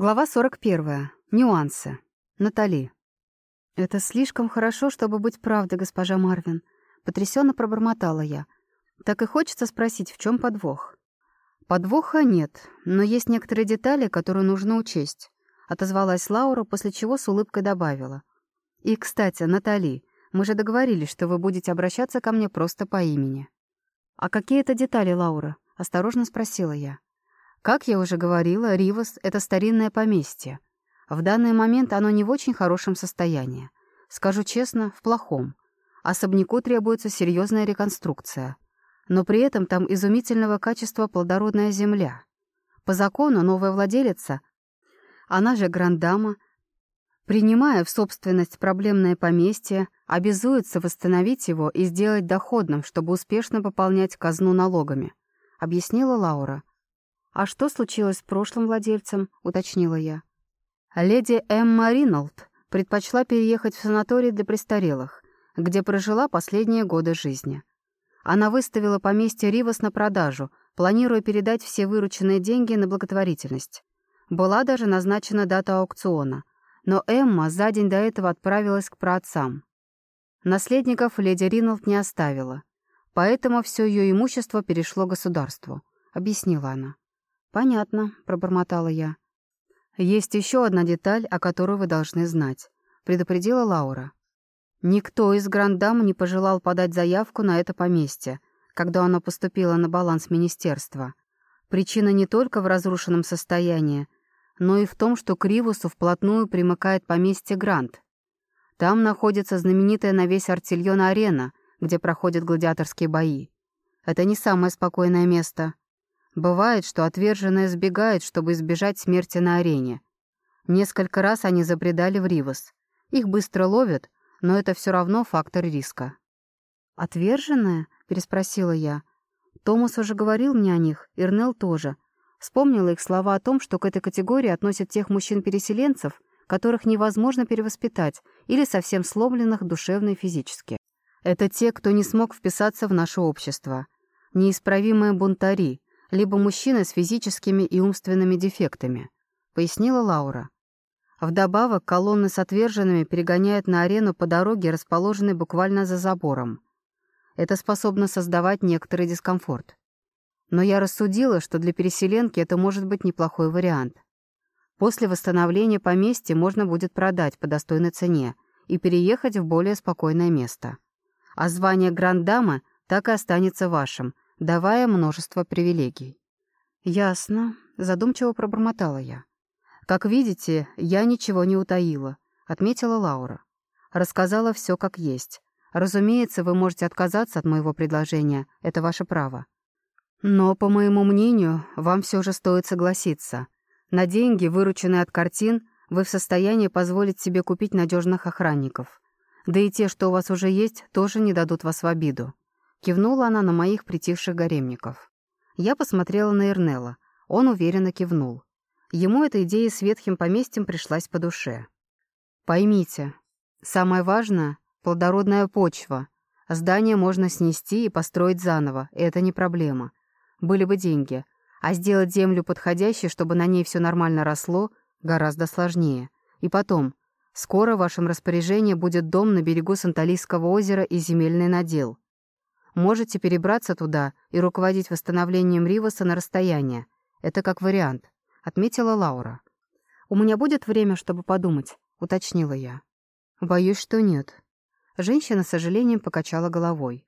Глава 41. Нюансы. Натали. «Это слишком хорошо, чтобы быть правдой, госпожа Марвин», — потрясенно пробормотала я. Так и хочется спросить, в чем подвох. «Подвоха нет, но есть некоторые детали, которые нужно учесть», — отозвалась Лаура, после чего с улыбкой добавила. «И, кстати, Натали, мы же договорились, что вы будете обращаться ко мне просто по имени». «А какие это детали, Лаура?» — осторожно спросила я. Как я уже говорила, Ривас — это старинное поместье. В данный момент оно не в очень хорошем состоянии. Скажу честно, в плохом. Особняку требуется серьезная реконструкция. Но при этом там изумительного качества плодородная земля. По закону новая владелица, она же грандама, принимая в собственность проблемное поместье, обязуется восстановить его и сделать доходным, чтобы успешно пополнять казну налогами, объяснила Лаура. «А что случилось с прошлым владельцем?» — уточнила я. Леди Эмма Риналд предпочла переехать в санаторий для престарелых, где прожила последние годы жизни. Она выставила поместье Ривас на продажу, планируя передать все вырученные деньги на благотворительность. Была даже назначена дата аукциона, но Эмма за день до этого отправилась к праотцам. Наследников леди Риналд не оставила, поэтому все ее имущество перешло государству, объяснила она. «Понятно», — пробормотала я. «Есть еще одна деталь, о которой вы должны знать», — предупредила Лаура. Никто из грандам не пожелал подать заявку на это поместье, когда оно поступило на баланс министерства. Причина не только в разрушенном состоянии, но и в том, что к Ривусу вплотную примыкает поместье Грант. Там находится знаменитая на весь Артильон арена, где проходят гладиаторские бои. Это не самое спокойное место — Бывает, что отверженные сбегают, чтобы избежать смерти на арене. Несколько раз они забредали в Ривас. Их быстро ловят, но это все равно фактор риска. «Отверженная?» — переспросила я. Томас уже говорил мне о них, Ирнел тоже. Вспомнила их слова о том, что к этой категории относят тех мужчин-переселенцев, которых невозможно перевоспитать или совсем сломленных душевно и физически. Это те, кто не смог вписаться в наше общество. Неисправимые бунтари, либо мужчины с физическими и умственными дефектами», — пояснила Лаура. Вдобавок, колонны с отверженными перегоняют на арену по дороге, расположенной буквально за забором. Это способно создавать некоторый дискомфорт. Но я рассудила, что для переселенки это может быть неплохой вариант. После восстановления поместья можно будет продать по достойной цене и переехать в более спокойное место. А звание гранд-дамы так и останется вашим — давая множество привилегий. «Ясно», — задумчиво пробормотала я. «Как видите, я ничего не утаила», — отметила Лаура. «Рассказала все как есть. Разумеется, вы можете отказаться от моего предложения, это ваше право. Но, по моему мнению, вам все же стоит согласиться. На деньги, вырученные от картин, вы в состоянии позволить себе купить надежных охранников. Да и те, что у вас уже есть, тоже не дадут вас в обиду. Кивнула она на моих притихших гаремников. Я посмотрела на Эрнела. Он уверенно кивнул. Ему эта идея с ветхим поместьем пришлась по душе. «Поймите, самое важное — плодородная почва. Здание можно снести и построить заново, это не проблема. Были бы деньги. А сделать землю подходящей, чтобы на ней все нормально росло, гораздо сложнее. И потом, скоро в вашем распоряжении будет дом на берегу Санталийского озера и земельный надел. Можете перебраться туда и руководить восстановлением Риваса на расстояние. Это как вариант», — отметила Лаура. «У меня будет время, чтобы подумать», — уточнила я. «Боюсь, что нет». Женщина с сожалением покачала головой.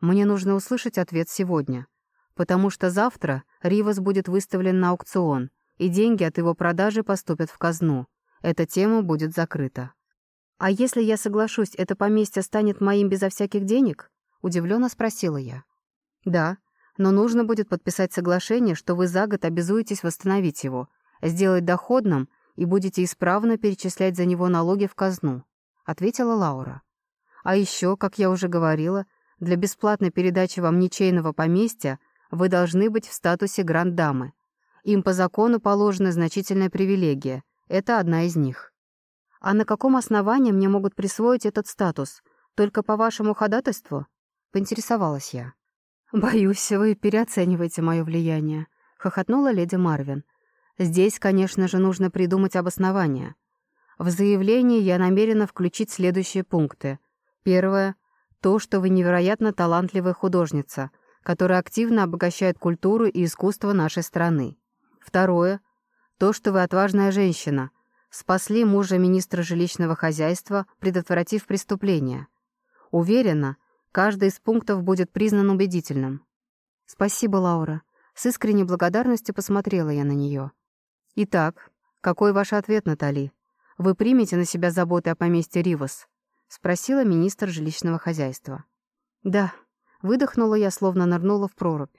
«Мне нужно услышать ответ сегодня, потому что завтра Ривас будет выставлен на аукцион, и деньги от его продажи поступят в казну. Эта тема будет закрыта». «А если я соглашусь, это поместье станет моим безо всяких денег?» Удивленно спросила я. «Да, но нужно будет подписать соглашение, что вы за год обязуетесь восстановить его, сделать доходным и будете исправно перечислять за него налоги в казну», — ответила Лаура. «А еще, как я уже говорила, для бесплатной передачи вам ничейного поместья вы должны быть в статусе гранд-дамы. Им по закону положена значительная привилегия. Это одна из них». «А на каком основании мне могут присвоить этот статус? Только по вашему ходатайству?» Поинтересовалась я. «Боюсь, вы переоцениваете мое влияние», — хохотнула леди Марвин. Здесь, конечно же, нужно придумать обоснование. В заявлении я намерена включить следующие пункты. Первое — то, что вы невероятно талантливая художница, которая активно обогащает культуру и искусство нашей страны. Второе — то, что вы отважная женщина, спасли мужа министра жилищного хозяйства, предотвратив преступление. Уверена, каждый из пунктов будет признан убедительным. Спасибо, Лаура. С искренней благодарностью посмотрела я на нее. Итак, какой ваш ответ, Натали? Вы примете на себя заботы о поместье Ривас? Спросила министр жилищного хозяйства. Да, выдохнула я, словно нырнула в прорубь.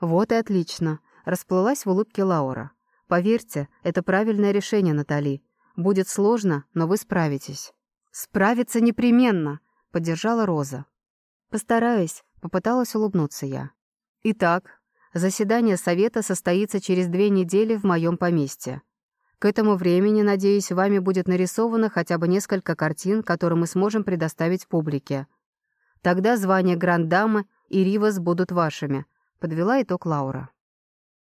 Вот и отлично. Расплылась в улыбке Лаура. Поверьте, это правильное решение, Натали. Будет сложно, но вы справитесь. Справиться непременно, поддержала Роза. Постараюсь, попыталась улыбнуться я. Итак, заседание совета состоится через две недели в моем поместье. К этому времени, надеюсь, вами будет нарисовано хотя бы несколько картин, которые мы сможем предоставить публике. Тогда звания Гранд-дамы и Ривас будут вашими», — подвела итог Лаура.